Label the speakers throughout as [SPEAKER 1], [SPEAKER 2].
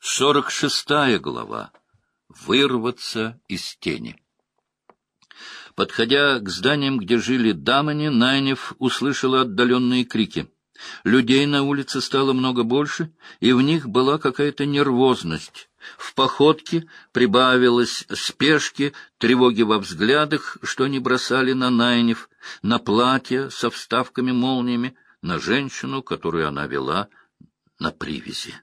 [SPEAKER 1] Сорок шестая глава. Вырваться из тени. Подходя к зданиям, где жили дамани, Найнев услышала отдаленные крики. Людей на улице стало много больше, и в них была какая-то нервозность. В походке прибавилось спешки, тревоги во взглядах, что они бросали на Найнев, на платье со вставками-молниями, на женщину, которую она вела на привязи.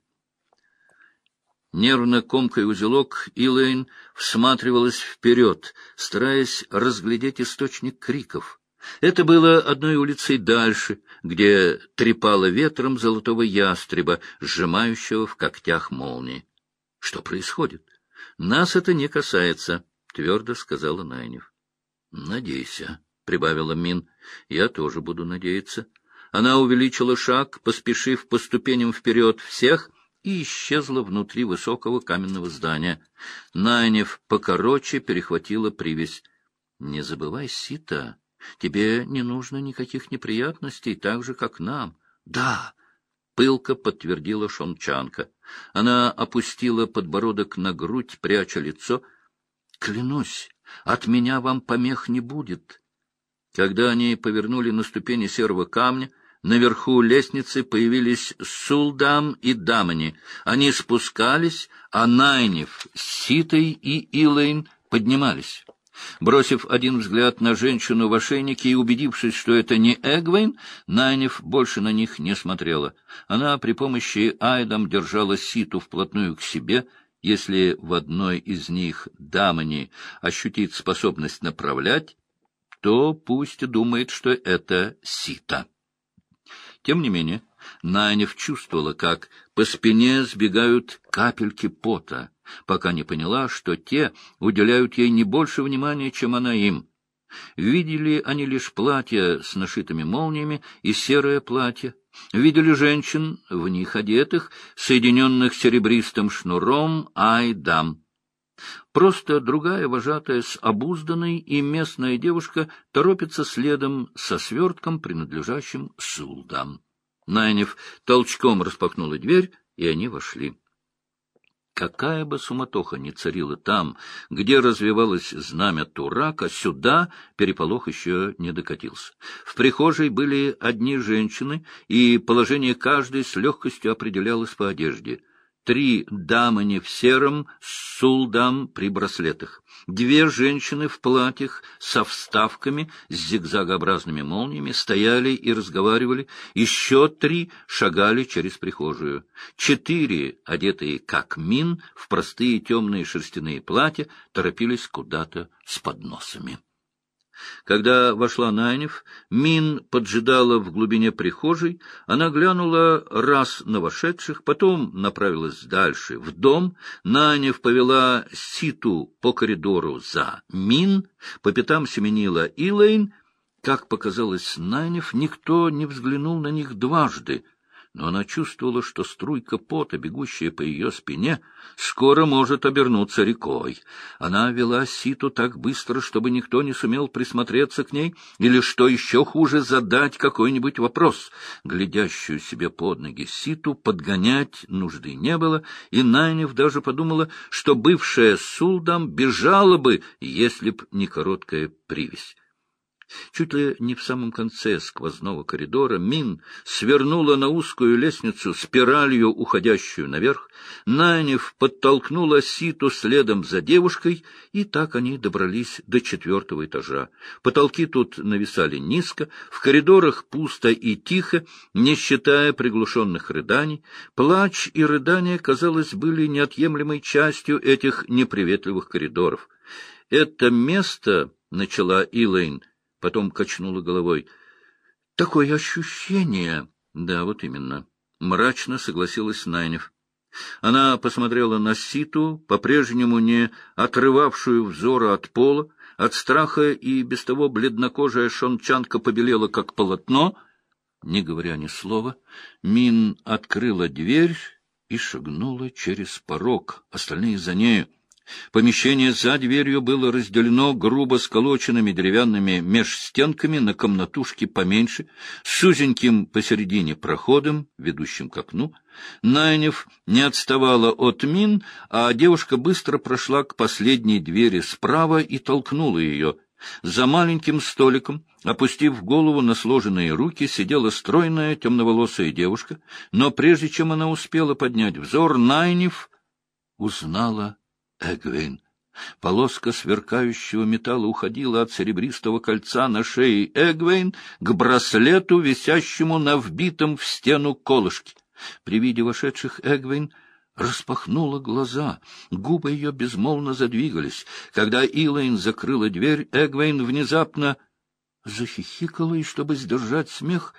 [SPEAKER 1] Нервно комкой узелок, Илэйн всматривалась вперед, стараясь разглядеть источник криков. Это было одной улицей дальше, где трепало ветром золотого ястреба, сжимающего в когтях молнии. — Что происходит? — Нас это не касается, — твердо сказала Найнев. — Надейся, — прибавила Мин. — Я тоже буду надеяться. Она увеличила шаг, поспешив по ступеням вперед всех, и исчезла внутри высокого каменного здания. Найнев покороче перехватила привязь. — Не забывай, Сита, тебе не нужно никаких неприятностей, так же, как нам. — Да, — пылко подтвердила Шончанка. Она опустила подбородок на грудь, пряча лицо. — Клянусь, от меня вам помех не будет. Когда они повернули на ступени серого камня, Наверху лестницы появились Сулдам и Дамани. Они спускались, а Найнев с Ситой и Илэйн поднимались. Бросив один взгляд на женщину в ошейнике и убедившись, что это не Эгвейн, Найнев больше на них не смотрела. Она при помощи Айдам держала Ситу вплотную к себе. Если в одной из них Дамани ощутит способность направлять, то пусть думает, что это Сита. Тем не менее, Нанев чувствовала, как по спине сбегают капельки пота, пока не поняла, что те уделяют ей не больше внимания, чем она им. Видели они лишь платья с нашитыми молниями и серое платье. Видели женщин, в них одетых, соединенных серебристым шнуром айдам. Просто другая вожатая с обузданной и местная девушка торопится следом со свертком, принадлежащим Сулдам. Найнев толчком распахнула дверь, и они вошли. Какая бы суматоха ни царила там, где развивалось знамя Турака, сюда переполох еще не докатился. В прихожей были одни женщины, и положение каждой с легкостью определялось по одежде — три дамани в сером с сулдам при браслетах, две женщины в платьях со вставками с зигзагообразными молниями стояли и разговаривали, еще три шагали через прихожую, четыре, одетые как мин, в простые темные шерстяные платья, торопились куда-то с подносами. Когда вошла Найнев, Мин поджидала в глубине прихожей, она глянула раз на вошедших, потом направилась дальше, в дом. Найнев повела Ситу по коридору за Мин, по пятам семенила Илэйн. Как показалось Найнев, никто не взглянул на них дважды — но она чувствовала, что струйка пота, бегущая по ее спине, скоро может обернуться рекой. Она вела Ситу так быстро, чтобы никто не сумел присмотреться к ней, или, что еще хуже, задать какой-нибудь вопрос. Глядящую себе под ноги Ситу подгонять нужды не было, и Найнев даже подумала, что бывшая Сулдам бежала бы, если б не короткая привязь. Чуть ли не в самом конце сквозного коридора Мин свернула на узкую лестницу спиралью, уходящую наверх. Нанев подтолкнула Ситу следом за девушкой, и так они добрались до четвертого этажа. Потолки тут нависали низко, в коридорах пусто и тихо, не считая приглушенных рыданий. Плач и рыдания, казалось, были неотъемлемой частью этих неприветливых коридоров. Это место, — начала Илэйн, — потом качнула головой. — Такое ощущение... — Да, вот именно. Мрачно согласилась Найнев. Она посмотрела на Ситу, по-прежнему не отрывавшую взора от пола. От страха и без того бледнокожая шончанка побелела, как полотно. Не говоря ни слова, Мин открыла дверь и шагнула через порог, остальные за нею. Помещение за дверью было разделено грубо сколоченными деревянными межстенками на комнатушке поменьше, с узеньким посередине проходом, ведущим к окну. Найнев не отставала от мин, а девушка быстро прошла к последней двери справа и толкнула ее. За маленьким столиком, опустив голову на сложенные руки, сидела стройная темноволосая девушка, но прежде чем она успела поднять взор, Найнев узнала Эгвин. Полоска сверкающего металла уходила от серебристого кольца на шее Эгвейн к браслету, висящему на вбитом в стену колышке. При виде вошедших Эгвейн распахнула глаза, губы ее безмолвно задвигались. Когда Илэйн закрыла дверь, Эгвейн внезапно захихикала и, чтобы сдержать смех,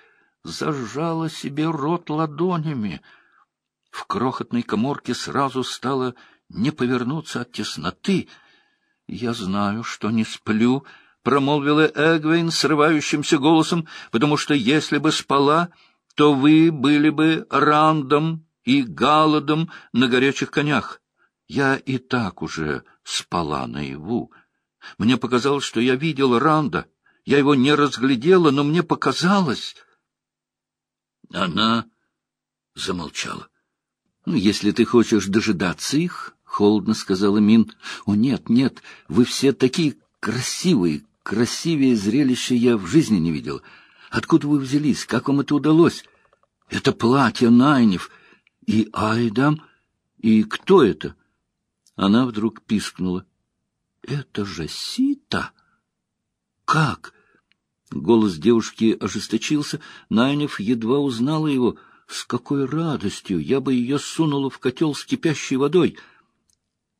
[SPEAKER 1] зажала себе рот ладонями. В крохотной коморке сразу стало не повернуться от тесноты. — Я знаю, что не сплю, — промолвила Эгвейн срывающимся голосом, — потому что если бы спала, то вы были бы Рандом и Галадом на горячих конях. Я и так уже спала наяву. Мне показалось, что я видел Ранда. Я его не разглядела, но мне показалось... Она замолчала. — Ну, если ты хочешь дожидаться их, холодно сказала Мин. — О, нет, нет, вы все такие красивые, красивее зрелища я в жизни не видел. Откуда вы взялись? Как вам это удалось? Это платье Найнев и Айдам. И кто это? Она вдруг пискнула. — Это же Сита! — Как? Голос девушки ожесточился. Найнев едва узнала его. С какой радостью! Я бы ее сунула в котел с кипящей водой! —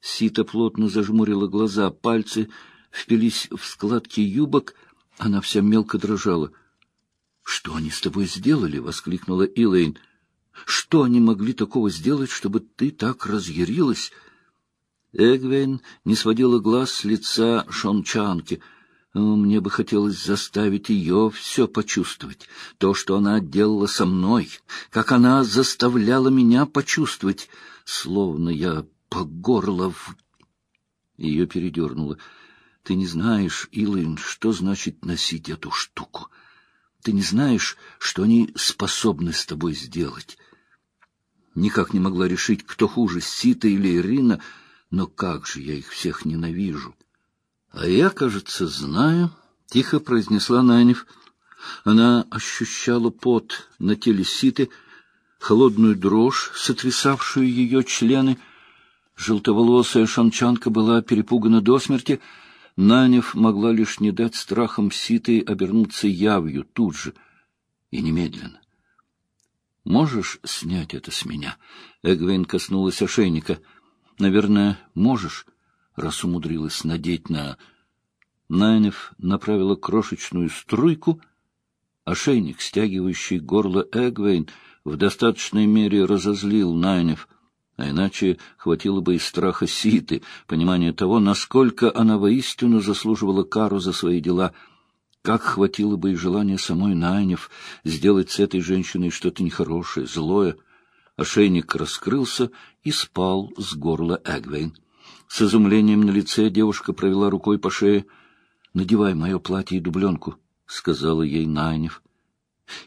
[SPEAKER 1] Сита плотно зажмурила глаза, пальцы впились в складки юбок, она вся мелко дрожала. — Что они с тобой сделали? — воскликнула Илэйн. — Что они могли такого сделать, чтобы ты так разъярилась? Эгвейн не сводила глаз с лица шончанки. Мне бы хотелось заставить ее все почувствовать, то, что она делала со мной, как она заставляла меня почувствовать, словно я по горло в... Ее передернуло. Ты не знаешь, Илайн, что значит носить эту штуку. Ты не знаешь, что они способны с тобой сделать. Никак не могла решить, кто хуже, Сита или Ирина, но как же я их всех ненавижу. А я, кажется, знаю, — тихо произнесла Нанев. Она ощущала пот на теле Ситы, холодную дрожь, сотрясавшую ее члены, — Желтоволосая шанчанка была перепугана до смерти. Нанев могла лишь не дать страхом ситой обернуться явью тут же и немедленно. «Можешь снять это с меня?» Эгвейн коснулась ошейника. «Наверное, можешь, раз умудрилась надеть на...» Найнев направила крошечную струйку. Ошейник, стягивающий горло Эгвейн, в достаточной мере разозлил Найнев — а иначе хватило бы и страха Ситы, понимания того, насколько она воистину заслуживала кару за свои дела, как хватило бы и желания самой Найнев сделать с этой женщиной что-то нехорошее, злое. Ошейник раскрылся и спал с горла Эгвейн. С изумлением на лице девушка провела рукой по шее. — Надевай мое платье и дубленку, — сказала ей Найнев.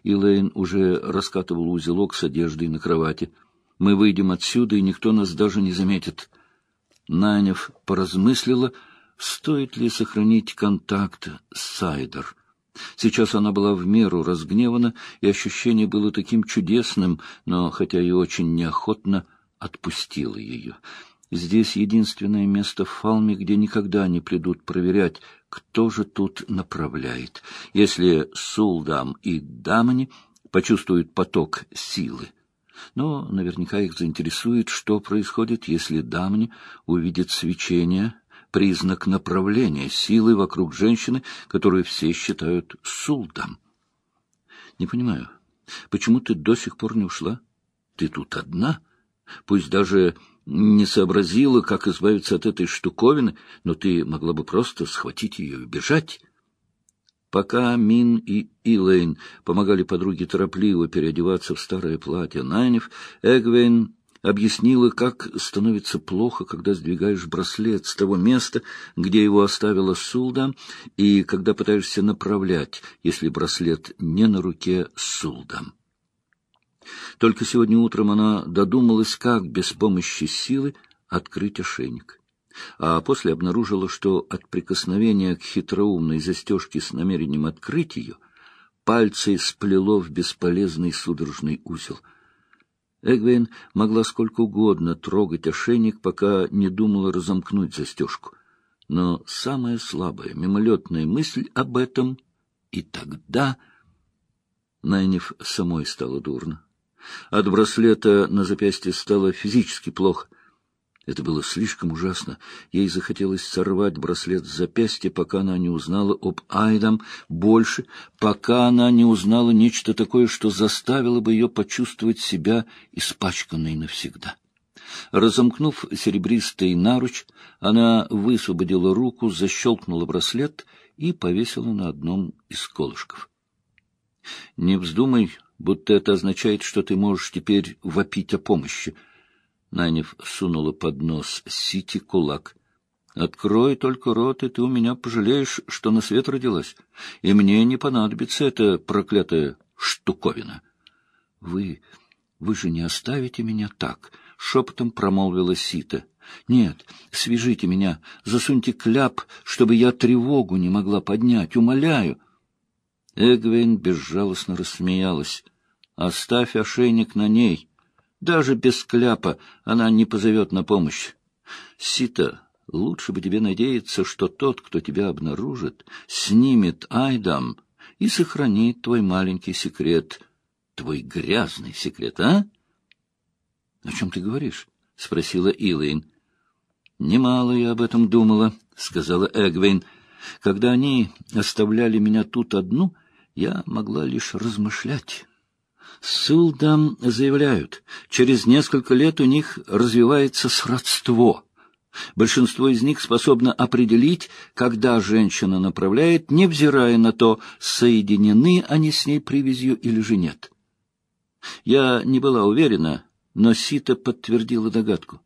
[SPEAKER 1] Илэйн уже раскатывал узелок с одеждой на кровати — мы выйдем отсюда, и никто нас даже не заметит. Нанев поразмыслила, стоит ли сохранить контакт с Сайдер. Сейчас она была в меру разгневана, и ощущение было таким чудесным, но, хотя и очень неохотно, отпустила ее. Здесь единственное место в Фалме, где никогда не придут проверять, кто же тут направляет. Если Сулдам и Дамани почувствуют поток силы, но наверняка их заинтересует, что происходит, если Дамни увидит свечение, признак направления силы вокруг женщины, которую все считают сулдам. Не понимаю, почему ты до сих пор не ушла? Ты тут одна? Пусть даже не сообразила, как избавиться от этой штуковины, но ты могла бы просто схватить ее и бежать. Пока Мин и Илэйн помогали подруге торопливо переодеваться в старое платье Найнев, Эгвейн объяснила, как становится плохо, когда сдвигаешь браслет с того места, где его оставила Сулда, и когда пытаешься направлять, если браслет не на руке Сулда. Только сегодня утром она додумалась, как без помощи силы открыть ошейник. А после обнаружила, что от прикосновения к хитроумной застежке с намерением открыть ее пальцы сплело в бесполезный судорожный узел — Эгвейн могла сколько угодно трогать ошейник, пока не думала разомкнуть застежку. Но самая слабая, мимолетная мысль об этом, и тогда... Найнев самой стало дурно. От браслета на запястье стало физически плохо — это было слишком ужасно. Ей захотелось сорвать браслет с запястья, пока она не узнала об Айдам больше, пока она не узнала нечто такое, что заставило бы ее почувствовать себя испачканной навсегда. Разомкнув серебристый наруч, она высвободила руку, защелкнула браслет и повесила на одном из колышков. — Не вздумай, будто это означает, что ты можешь теперь вопить о помощи, Нанев сунула под нос Сити кулак. — Открой только рот, и ты у меня пожалеешь, что на свет родилась. И мне не понадобится эта проклятая штуковина. — Вы... вы же не оставите меня так, — шепотом промолвила Сита. — Нет, свяжите меня, засуньте кляп, чтобы я тревогу не могла поднять, умоляю. Эгвейн безжалостно рассмеялась. — Оставь ошейник на ней. Даже без кляпа она не позовет на помощь. Сита, лучше бы тебе надеяться, что тот, кто тебя обнаружит, снимет Айдам и сохранит твой маленький секрет, твой грязный секрет, а? — О чем ты говоришь? — спросила Илэйн. — Немало я об этом думала, — сказала Эгвейн. — Когда они оставляли меня тут одну, я могла лишь размышлять. Сулдам заявляют, через несколько лет у них развивается сродство. Большинство из них способно определить, когда женщина направляет, невзирая на то, соединены они с ней привязью или же нет. Я не была уверена, но Сита подтвердила догадку.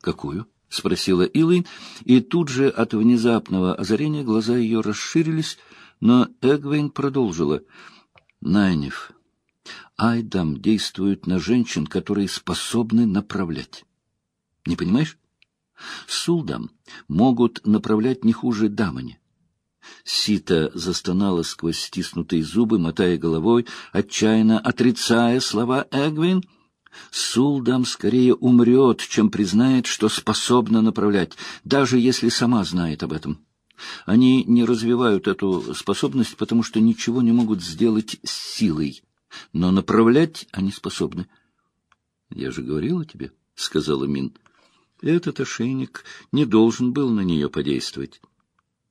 [SPEAKER 1] «Какую?» — спросила Илайн, и тут же от внезапного озарения глаза ее расширились, но Эгвейн продолжила. «Найнев, Айдам действует на женщин, которые способны направлять. Не понимаешь? Сулдам могут направлять не хуже дамани. Сита застонала сквозь стиснутые зубы, мотая головой, отчаянно отрицая слова Эгвин. Сулдам скорее умрет, чем признает, что способна направлять, даже если сама знает об этом. Они не развивают эту способность, потому что ничего не могут сделать с силой но направлять они способны. — Я же говорила тебе, — сказала Мин. Этот ошейник не должен был на нее подействовать.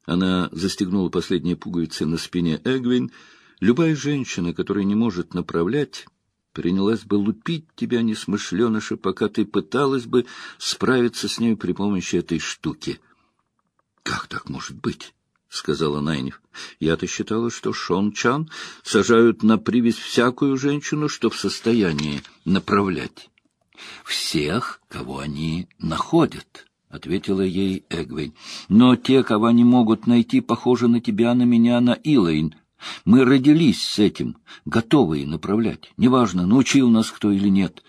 [SPEAKER 1] Она застегнула последние пуговицы на спине Эгвин. Любая женщина, которая не может направлять, принялась бы лупить тебя, несмышленыша, пока ты пыталась бы справиться с ней при помощи этой штуки. Как так может быть? — сказала Найнев. — Я-то считала, что Шон Чан сажают на привязь всякую женщину, что в состоянии направлять. — Всех, кого они находят, — ответила ей Эгвейн. — Но те, кого они могут найти, похожи на тебя, на меня, на Илэйн. Мы родились с этим, готовые направлять. Неважно, научил нас кто или нет.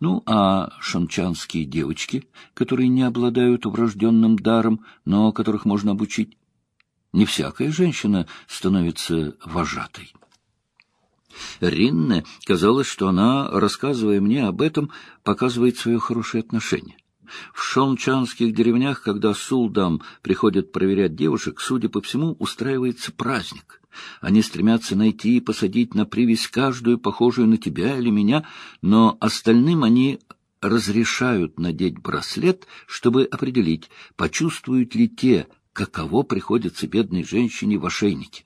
[SPEAKER 1] Ну, а шанчанские девочки, которые не обладают врожденным даром, но которых можно обучить, не всякая женщина становится вожатой. Ринне казалось, что она, рассказывая мне об этом, показывает свое хорошее отношение. В шончанских деревнях, когда сулдам приходят проверять девушек, судя по всему, устраивается праздник. Они стремятся найти и посадить на привязь каждую, похожую на тебя или меня, но остальным они разрешают надеть браслет, чтобы определить, почувствуют ли те каково приходится бедной женщине в ошейнике.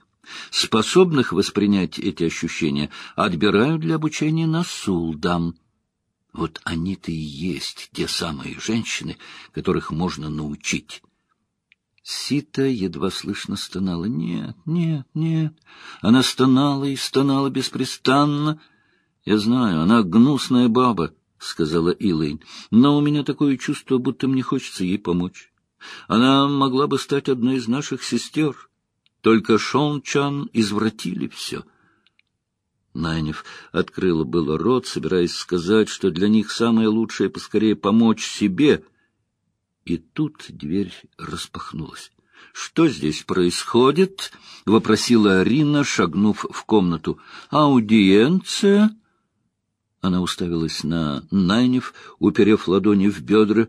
[SPEAKER 1] Способных воспринять эти ощущения отбирают для обучения на сулдам. Вот они-то и есть те самые женщины, которых можно научить. Сита едва слышно стонала. Нет, нет, нет. Она стонала и стонала беспрестанно. Я знаю, она гнусная баба, сказала Илэйн, — «но у меня такое чувство, будто мне хочется ей помочь. Она могла бы стать одной из наших сестер. Только Шон Чан извратили все». Найнев открыла было рот, собираясь сказать, что для них самое лучшее поскорее помочь себе. И тут дверь распахнулась. — Что здесь происходит? — вопросила Арина, шагнув в комнату. — Аудиенция? Она уставилась на Найнев, уперев ладони в бедра.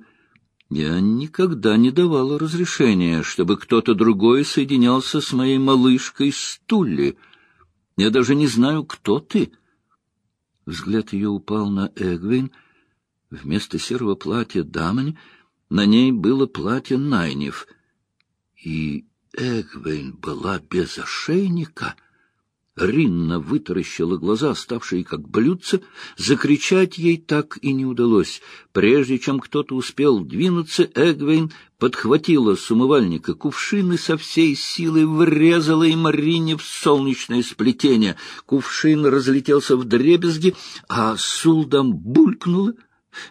[SPEAKER 1] Я никогда не давала разрешения, чтобы кто-то другой соединялся с моей малышкой Стулли. Я даже не знаю, кто ты. Взгляд ее упал на Эгвин. Вместо серого платья дамань на ней было платье Найнев. И Эгвин была без ошейника — Ринна вытаращила глаза, ставшие как блюдца. Закричать ей так и не удалось. Прежде чем кто-то успел двинуться, Эгвейн подхватила с умывальника кувшин и со всей силы врезала им Рине в солнечное сплетение. Кувшин разлетелся в дребезги, а Сулдам булькнула,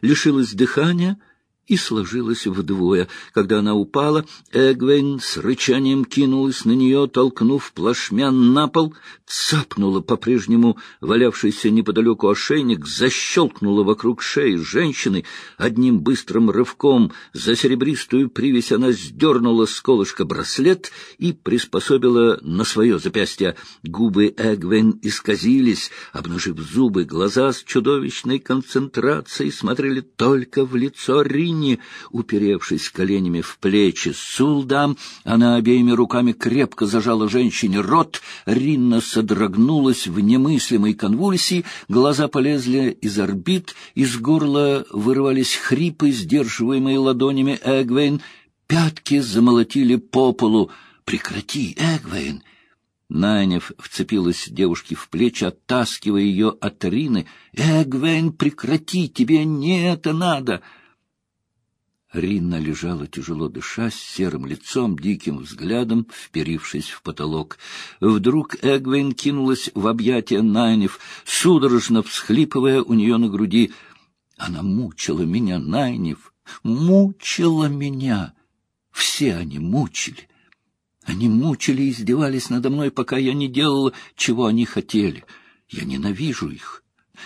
[SPEAKER 1] лишилась дыхания — и сложилась вдвое. Когда она упала, Эгвейн с рычанием кинулась на нее, толкнув плашмя на пол, цапнула по-прежнему валявшийся неподалеку ошейник, защелкнула вокруг шеи женщины. Одним быстрым рывком за серебристую привязь она сдернула с колышка браслет и приспособила на свое запястье. Губы Эгвейн исказились, обнажив зубы, глаза с чудовищной концентрацией смотрели только в лицо Ри Ринни, уперевшись коленями в плечи Сулдам, она обеими руками крепко зажала женщине рот, Ринна содрогнулась в немыслимой конвульсии, глаза полезли из орбит, из горла вырывались хрипы, сдерживаемые ладонями Эгвейн, пятки замолотили по полу. «Прекрати, Эгвейн!» Найнев вцепилась девушке в плечи, оттаскивая ее от Рины. «Эгвейн, прекрати, тебе не это надо!» Ринна лежала тяжело дыша, с серым лицом, диким взглядом, вперившись в потолок. Вдруг Эгвин кинулась в объятия Найнев, судорожно всхлипывая у нее на груди. Она мучила меня, Найнев, мучила меня. Все они мучили. Они мучили и издевались надо мной, пока я не делала, чего они хотели. Я ненавижу их.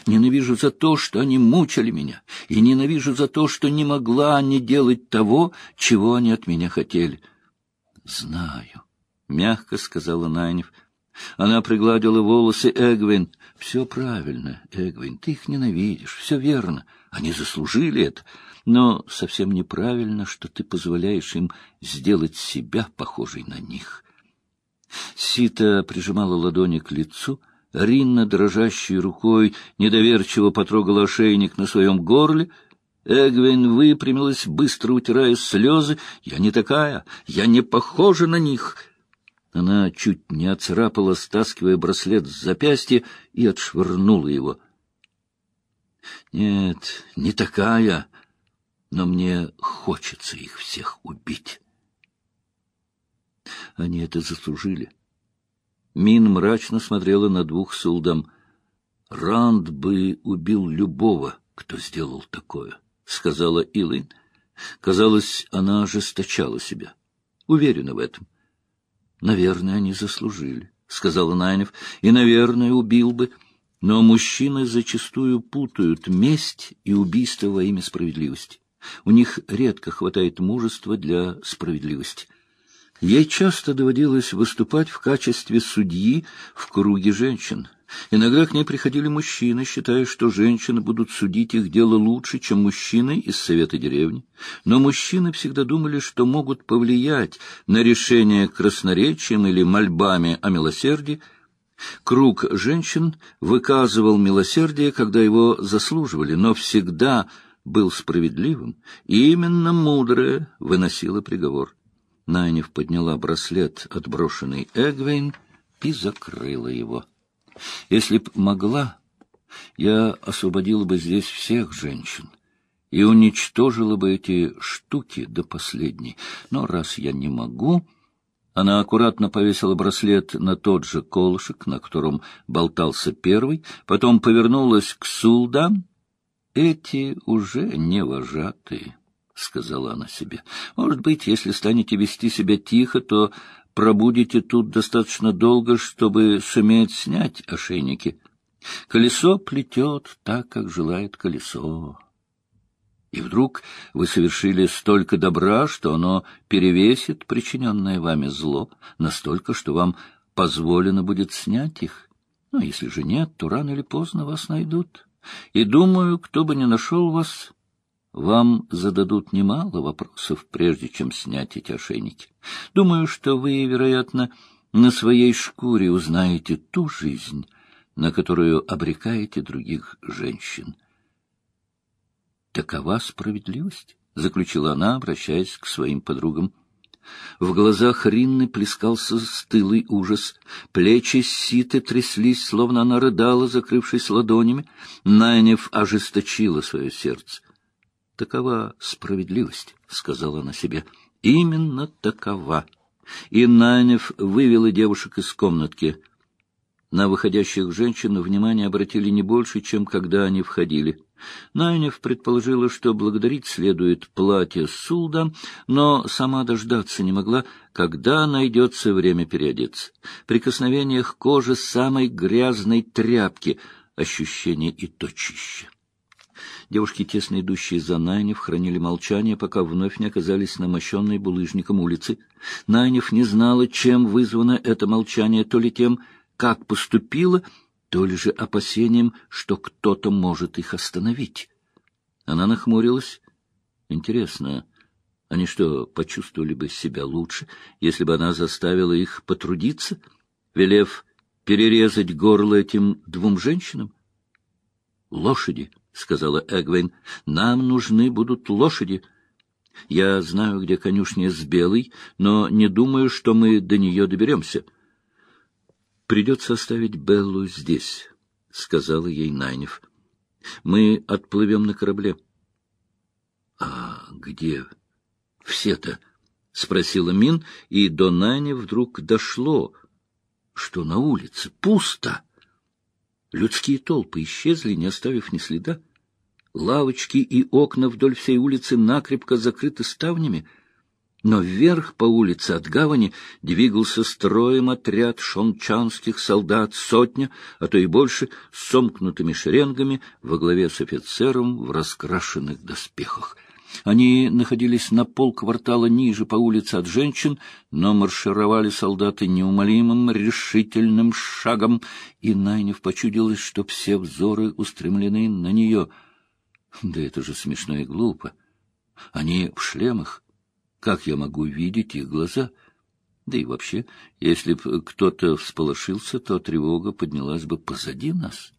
[SPEAKER 1] Ненавижу за то, что они мучили меня, и ненавижу за то, что не могла не делать того, чего они от меня хотели. — Знаю, — мягко сказала Найнев. Она пригладила волосы Эгвин. — Все правильно, Эгвин, ты их ненавидишь, все верно. Они заслужили это. Но совсем неправильно, что ты позволяешь им сделать себя похожей на них. Сита прижимала ладони к лицу, — Ринна, дрожащей рукой, недоверчиво потрогала ошейник на своем горле. Эгвин выпрямилась, быстро утирая слезы. «Я не такая! Я не похожа на них!» Она чуть не отцарапала, стаскивая браслет с запястья, и отшвырнула его. «Нет, не такая, но мне хочется их всех убить». Они это заслужили. Мин мрачно смотрела на двух сулдам. «Ранд бы убил любого, кто сделал такое», — сказала Илайн. Казалось, она ожесточала себя. Уверена в этом. «Наверное, они заслужили», — сказала Найнев. «И, наверное, убил бы. Но мужчины зачастую путают месть и убийство во имя справедливости. У них редко хватает мужества для справедливости. Ей часто доводилось выступать в качестве судьи в круге женщин. Иногда к ней приходили мужчины, считая, что женщины будут судить их дело лучше, чем мужчины из совета деревни. Но мужчины всегда думали, что могут повлиять на решение красноречием или мольбами о милосердии. Круг женщин выказывал милосердие, когда его заслуживали, но всегда был справедливым, и именно мудрая выносила приговор. Найнев подняла браслет, отброшенный Эгвейн, и закрыла его. Если б могла, я освободила бы здесь всех женщин и уничтожила бы эти штуки до последней. Но раз я не могу... Она аккуратно повесила браслет на тот же колышек, на котором болтался первый, потом повернулась к Сулдан эти уже не вожатые, — сказала она себе. — Может быть, если станете вести себя тихо, то пробудете тут достаточно долго, чтобы суметь снять ошейники. Колесо плетет так, как желает колесо. И вдруг вы совершили столько добра, что оно перевесит причиненное вами зло, настолько, что вам позволено будет снять их. Но если же нет, то рано или поздно вас найдут. И думаю, кто бы ни нашел вас, вам зададут немало вопросов, прежде чем снять эти ошейники. Думаю, что вы, вероятно, на своей шкуре узнаете ту жизнь, на которую обрекаете других женщин. Такова справедливость, — заключила она, обращаясь к своим подругам. В глазах Ринны плескался стылый ужас. Плечи Ситы тряслись, словно она рыдала, закрывшись ладонями. Найнев ожесточила свое сердце. — Такова справедливость, — сказала она себе. — Именно такова. И Найнев вывела девушек из комнатки. На выходящих женщин внимание обратили не больше, чем когда они входили. Найнев предположила, что благодарить следует платье Сулда, но сама дождаться не могла, когда найдется время переодеться. Прикосновение к коже самой грязной тряпки, ощущение и точище. Девушки, тесно идущие за Найнев, хранили молчание, пока вновь не оказались на мощенной булыжником улице. Найнев не знала, чем вызвано это молчание, то ли тем, как поступила, то ли же опасением, что кто-то может их остановить. Она нахмурилась. Интересно, они что, почувствовали бы себя лучше, если бы она заставила их потрудиться, велев перерезать горло этим двум женщинам? Лошади —— сказала Эгвейн. — Нам нужны будут лошади. Я знаю, где конюшня с Белой, но не думаю, что мы до нее доберемся. — Придется оставить Беллу здесь, — сказала ей Найнев. — Мы отплывем на корабле. — А где все-то? — спросила Мин, и до Найни вдруг дошло, что на улице пусто. Людские толпы исчезли, не оставив ни следа. Лавочки и окна вдоль всей улицы накрепко закрыты ставнями, но вверх по улице от гавани двигался строем отряд шончанских солдат, сотня, а то и больше, с сомкнутыми шеренгами во главе с офицером в раскрашенных доспехах. Они находились на полквартала ниже по улице от женщин, но маршировали солдаты неумолимым, решительным шагом, и Найнев почудилось, что все взоры устремлены на нее. Да это же смешно и глупо. Они в шлемах. Как я могу видеть их глаза? Да и вообще, если б кто-то всполошился, то тревога поднялась бы позади нас.